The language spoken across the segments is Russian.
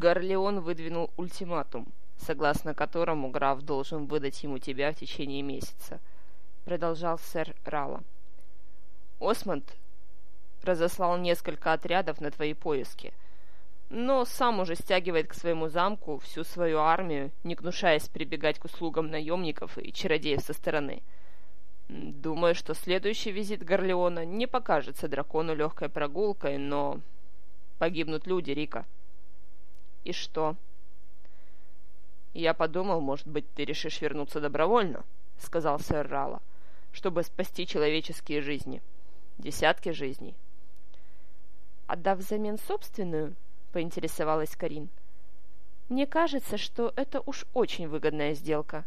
Горлеон выдвинул ультиматум, согласно которому граф должен выдать ему тебя в течение месяца, продолжал сэр Рала. Осмонд разослал несколько отрядов на твои поиски, но сам уже стягивает к своему замку всю свою армию, не гнушаясь прибегать к услугам наемников и чародеев со стороны. Думаю, что следующий визит Горлеона не покажется дракону легкой прогулкой, но погибнут люди, Рика. И что? Я подумал, может быть, ты решишь вернуться добровольно, сказал сэр Рала, чтобы спасти человеческие жизни. Десятки жизней. Отдав взамен собственную, поинтересовалась Карин. Мне кажется, что это уж очень выгодная сделка.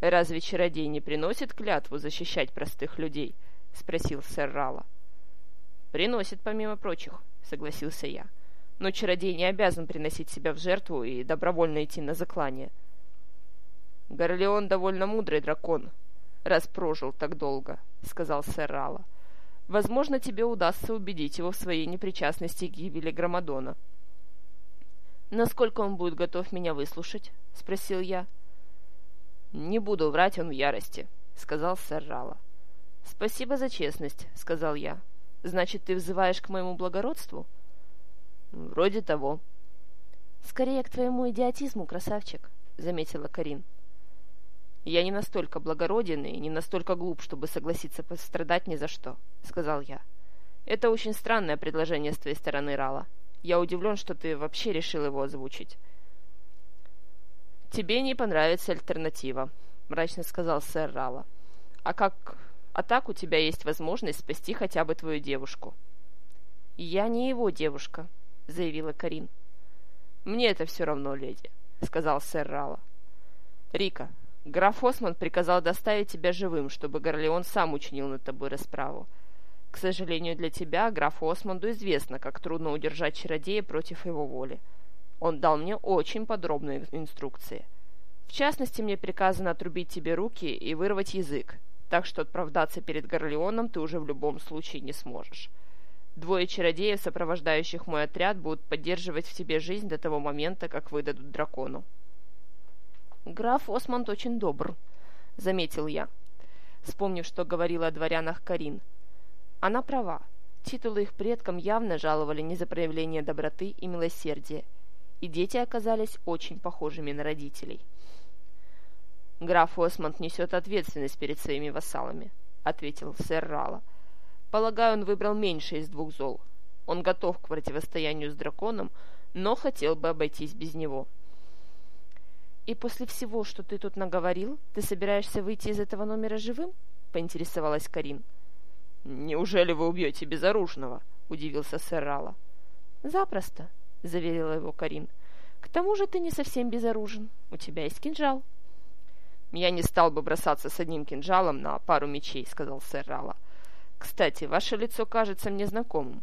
Разве чародей не приносит клятву защищать простых людей? спросил сэр Рала. Приносит, помимо прочих, согласился я. Но чародей не обязан приносить себя в жертву и добровольно идти на заклание. Горлеон довольно мудрый дракон, раз прожил так долго, сказал сэр Рала. — Возможно, тебе удастся убедить его в своей непричастности к гибели Громадона. «Насколько он будет готов меня выслушать?» — спросил я. «Не буду врать, он в ярости», — сказал сэр Рала. «Спасибо за честность», — сказал я. «Значит, ты взываешь к моему благородству?» «Вроде того». «Скорее к твоему идиотизму, красавчик», — заметила Карин. «Я не настолько благороден и не настолько глуп, чтобы согласиться пострадать ни за что», — сказал я. «Это очень странное предложение с твоей стороны, Рала. Я удивлен, что ты вообще решил его озвучить». «Тебе не понравится альтернатива», — мрачно сказал сэр Рала. «А как... А так у тебя есть возможность спасти хотя бы твою девушку». «Я не его девушка», — заявила Карин. «Мне это все равно, леди», — сказал сэр Рала. «Рика, Граф Осман приказал доставить тебя живым, чтобы Горлеон сам учинил над тобой расправу. К сожалению для тебя, графу Османду известно, как трудно удержать чародея против его воли. Он дал мне очень подробные инструкции. В частности, мне приказано отрубить тебе руки и вырвать язык, так что отправдаться перед Горлеоном ты уже в любом случае не сможешь. Двое чародеев, сопровождающих мой отряд, будут поддерживать в тебе жизнь до того момента, как выдадут дракону. «Граф Осмонд очень добр», — заметил я, вспомнив, что говорила о дворянах Карин. Она права. Титулы их предкам явно жаловали не за проявление доброты и милосердия, и дети оказались очень похожими на родителей. «Граф Осмонд несет ответственность перед своими вассалами», — ответил сэр Рала. «Полагаю, он выбрал меньше из двух зол. Он готов к противостоянию с драконом, но хотел бы обойтись без него». «И после всего, что ты тут наговорил, ты собираешься выйти из этого номера живым?» — поинтересовалась Карин. «Неужели вы убьете безоружного?» — удивился сэр Рала. «Запросто», — заверила его Карин. «К тому же ты не совсем безоружен. У тебя есть кинжал». «Я не стал бы бросаться с одним кинжалом на пару мечей», — сказал сэр Рала. «Кстати, ваше лицо кажется мне знакомым.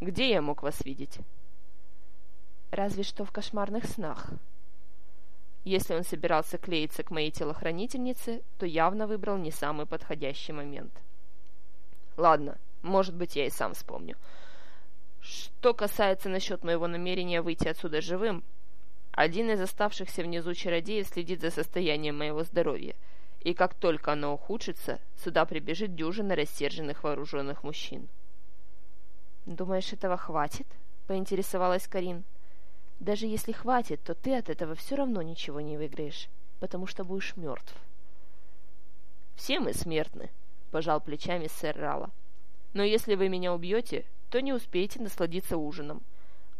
Где я мог вас видеть?» «Разве что в кошмарных снах», если он собирался клеиться к моей телохранительнице, то явно выбрал не самый подходящий момент. Ладно, может быть, я и сам вспомню. Что касается насчет моего намерения выйти отсюда живым, один из оставшихся внизу чародеев следит за состоянием моего здоровья, и как только оно ухудшится, сюда прибежит дюжина рассерженных вооруженных мужчин. «Думаешь, этого хватит?» — поинтересовалась Карин. Даже если хватит, то ты от этого все равно ничего не выиграешь, потому что будешь мертв. «Все мы смертны», — пожал плечами сэр Рала. «Но если вы меня убьете, то не успеете насладиться ужином.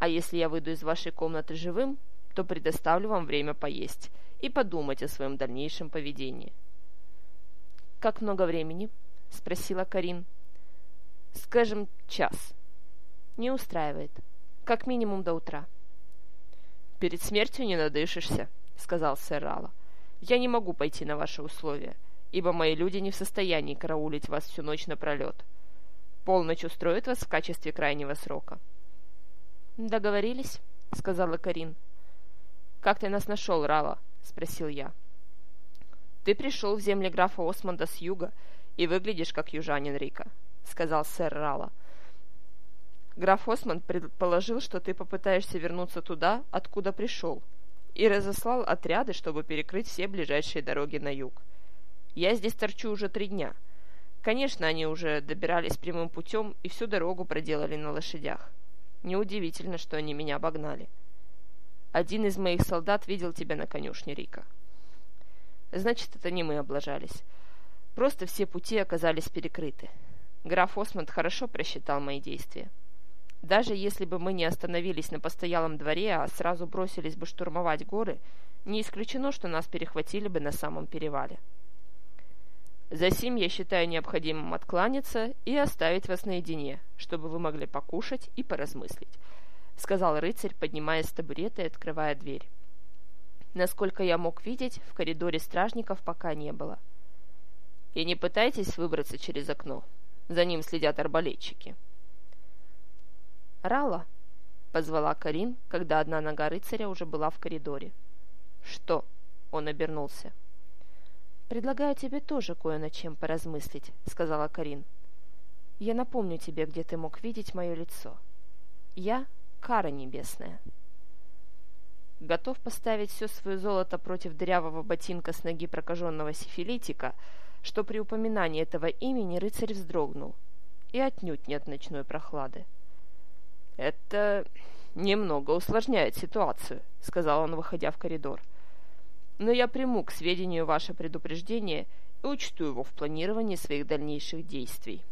А если я выйду из вашей комнаты живым, то предоставлю вам время поесть и подумать о своем дальнейшем поведении». «Как много времени?» — спросила Карин. «Скажем, час». «Не устраивает. Как минимум до утра». «Перед смертью не надышишься», — сказал сэр Рала. «Я не могу пойти на ваши условия, ибо мои люди не в состоянии караулить вас всю ночь напролет. Полночь устроит вас в качестве крайнего срока». «Договорились», — сказала Карин. «Как ты нас нашел, Рала?» — спросил я. «Ты пришел в земли графа Осмонда с юга и выглядишь как южанин Рика», — сказал сэр Рала. Граф Осман предположил, что ты попытаешься вернуться туда, откуда пришел, и разослал отряды, чтобы перекрыть все ближайшие дороги на юг. Я здесь торчу уже три дня. Конечно, они уже добирались прямым путем и всю дорогу проделали на лошадях. Неудивительно, что они меня обогнали. Один из моих солдат видел тебя на конюшне, Рика. Значит, это не мы облажались. Просто все пути оказались перекрыты. Граф Осмонд хорошо просчитал мои действия. Даже если бы мы не остановились на постоялом дворе, а сразу бросились бы штурмовать горы, не исключено, что нас перехватили бы на самом перевале. Засим я считаю необходимым откланяться и оставить вас наедине, чтобы вы могли покушать и поразмыслить, — сказал рыцарь, поднимаясь с табурета и открывая дверь. Насколько я мог видеть, в коридоре стражников пока не было. И не пытайтесь выбраться через окно. За ним следят арбалетчики. — «Рала!» — позвала Карин, когда одна нога рыцаря уже была в коридоре. «Что?» — он обернулся. «Предлагаю тебе тоже кое над чем поразмыслить», — сказала Карин. «Я напомню тебе, где ты мог видеть мое лицо. Я — кара небесная». Готов поставить все свое золото против дырявого ботинка с ноги прокаженного сифилитика, что при упоминании этого имени рыцарь вздрогнул, и отнюдь нет ночной прохлады. «Это немного усложняет ситуацию», — сказал он, выходя в коридор. «Но я приму к сведению ваше предупреждение и учту его в планировании своих дальнейших действий».